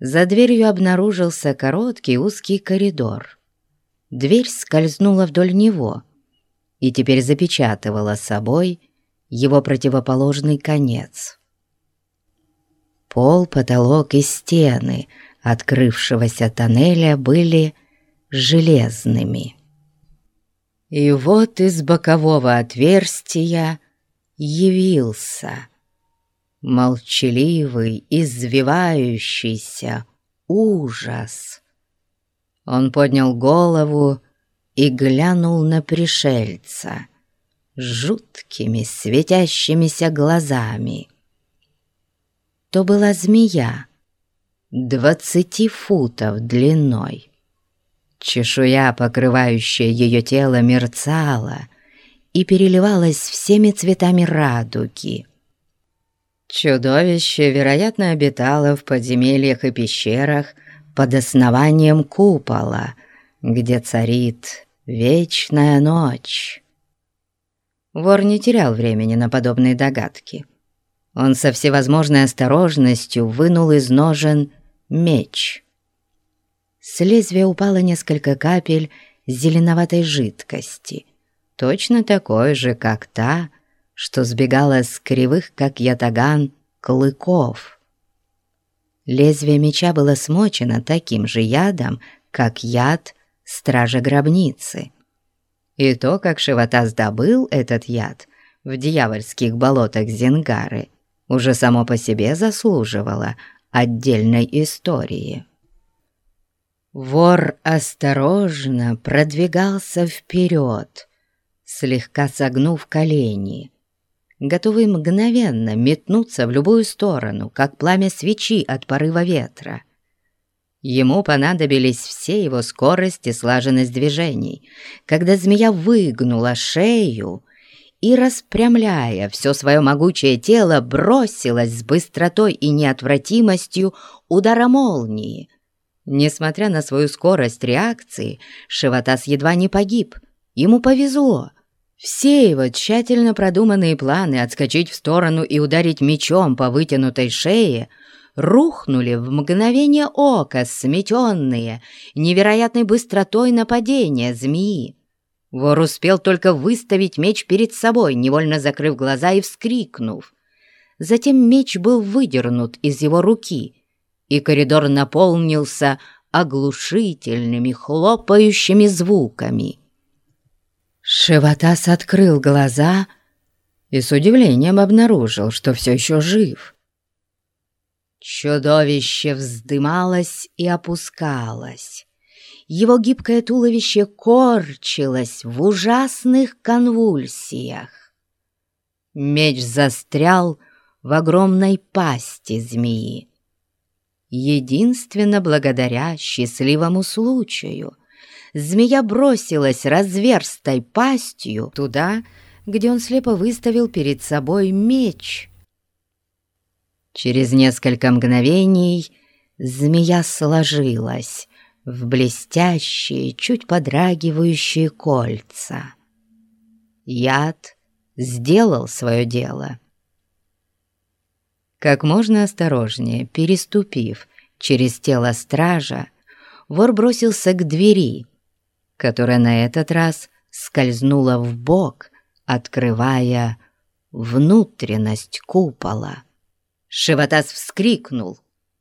За дверью обнаружился короткий узкий коридор. Дверь скользнула вдоль него и теперь запечатывала собой его противоположный конец. Пол, потолок и стены открывшегося тоннеля были железными. И вот из бокового отверстия явился молчаливый, извивающийся ужас. Он поднял голову и глянул на пришельца жуткими светящимися глазами. То была змея двадцати футов длиной. Чешуя, покрывающая ее тело, мерцала и переливалась всеми цветами радуги. Чудовище, вероятно, обитало в подземельях и пещерах под основанием купола, где царит вечная ночь. Вор не терял времени на подобные догадки. Он со всевозможной осторожностью вынул из ножен меч. С лезвия упало несколько капель зеленоватой жидкости, точно такой же, как та, что сбегала с кривых, как ятаган, клыков. Лезвие меча было смочено таким же ядом, как яд стража гробницы. И то, как Шиватас добыл этот яд в дьявольских болотах Зингары, уже само по себе заслуживало отдельной истории. Вор осторожно продвигался вперед, слегка согнув колени, готовый мгновенно метнуться в любую сторону, как пламя свечи от порыва ветра. Ему понадобились все его скорость и слаженность движений, когда змея выгнула шею и, распрямляя все свое могучее тело, бросилась с быстротой и неотвратимостью удара молнии. Несмотря на свою скорость реакции, Шиватас едва не погиб. Ему повезло — все его тщательно продуманные планы отскочить в сторону и ударить мечом по вытянутой шее рухнули в мгновение ока, сметенные невероятной быстротой нападения змеи. Вор успел только выставить меч перед собой, невольно закрыв глаза и вскрикнув. Затем меч был выдернут из его руки, и коридор наполнился оглушительными хлопающими звуками — Шеватас открыл глаза и с удивлением обнаружил, что все еще жив. Чудовище вздымалось и опускалось. Его гибкое туловище корчилось в ужасных конвульсиях. Меч застрял в огромной пасти змеи. Единственно благодаря счастливому случаю — змея бросилась разверстой пастью туда, где он слепо выставил перед собой меч. Через несколько мгновений змея сложилась в блестящие, чуть подрагивающие кольца. Яд сделал свое дело. Как можно осторожнее, переступив через тело стража, вор бросился к двери, которая на этот раз скользнула в бок, открывая внутренность купола. Шиватас вскрикнул.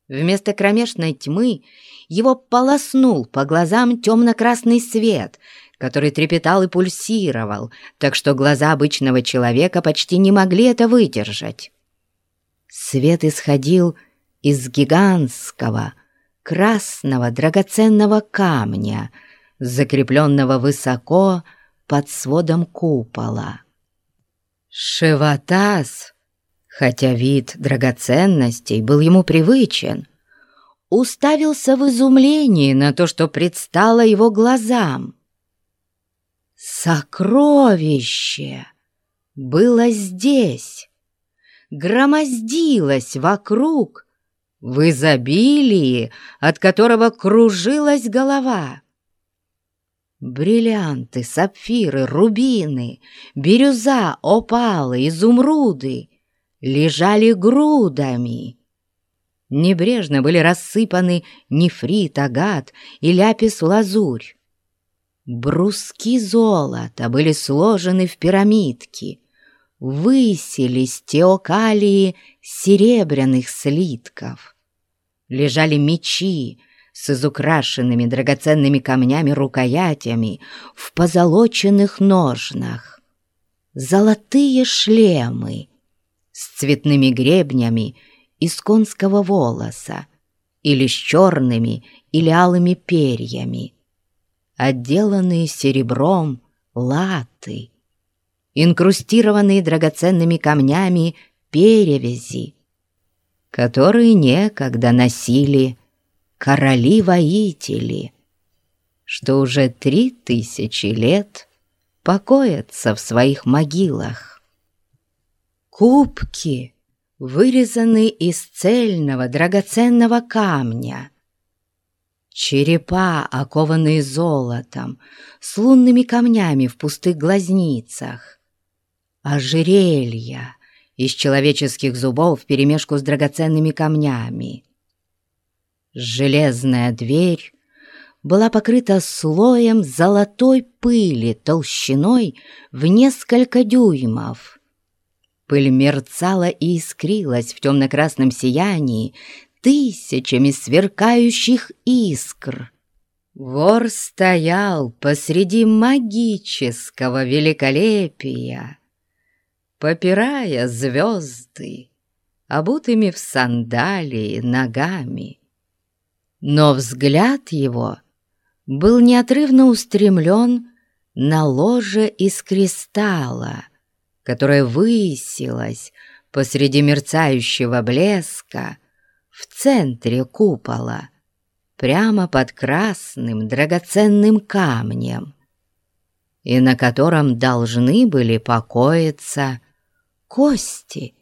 Вместо кромешной тьмы его полоснул по глазам темно-красный свет, который трепетал и пульсировал, так что глаза обычного человека почти не могли это выдержать. Свет исходил из гигантского, красного драгоценного камня — закрепленного высоко под сводом купола. Шеватас, хотя вид драгоценностей был ему привычен, уставился в изумлении на то, что предстало его глазам. Сокровище было здесь, громоздилось вокруг, в изобилии, от которого кружилась голова. Бриллианты, сапфиры, рубины, бирюза, опалы, изумруды лежали грудами. небрежно были рассыпаны нефрит, агат и ляпис-лазурь. Бруски золота были сложены в пирамидки, высились теокалии серебряных слитков. Лежали мечи с изукрашенными драгоценными камнями рукоятями в позолоченных ножнах, золотые шлемы с цветными гребнями из конского волоса или с черными или алыми перьями, отделанные серебром латы, инкрустированные драгоценными камнями перевязи, которые некогда носили короли-воители, что уже три тысячи лет покоятся в своих могилах. Кубки, вырезанные из цельного драгоценного камня, черепа, окованные золотом, с лунными камнями в пустых глазницах, ожерелья из человеческих зубов вперемешку с драгоценными камнями. Железная дверь была покрыта слоем золотой пыли толщиной в несколько дюймов. Пыль мерцала и искрилась в темно-красном сиянии тысячами сверкающих искр. Вор стоял посреди магического великолепия, попирая звезды, обутыми в сандалии ногами. Но взгляд его был неотрывно устремлен на ложе из кристалла, которое высилось посреди мерцающего блеска в центре купола, прямо под красным драгоценным камнем, и на котором должны были покоиться кости,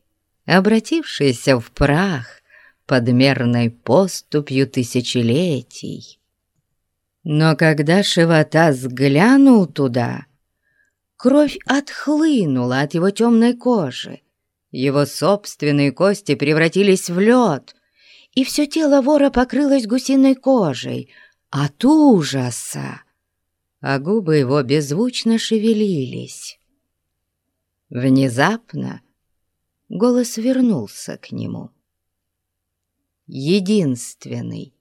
обратившиеся в прах под мерной поступью тысячелетий. Но когда Шивата взглянул туда, кровь отхлынула от его темной кожи, его собственные кости превратились в лед, и все тело вора покрылось гусиной кожей от ужаса, а губы его беззвучно шевелились. Внезапно голос вернулся к нему. Единственный,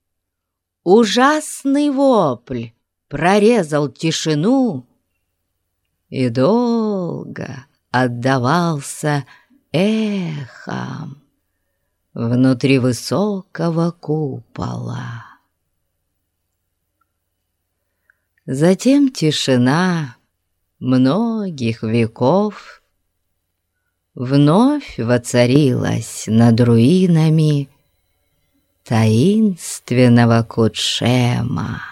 ужасный вопль прорезал тишину и долго отдавался эхом внутри высокого купола. Затем тишина многих веков вновь воцарилась над руинами таинственного Кутшема.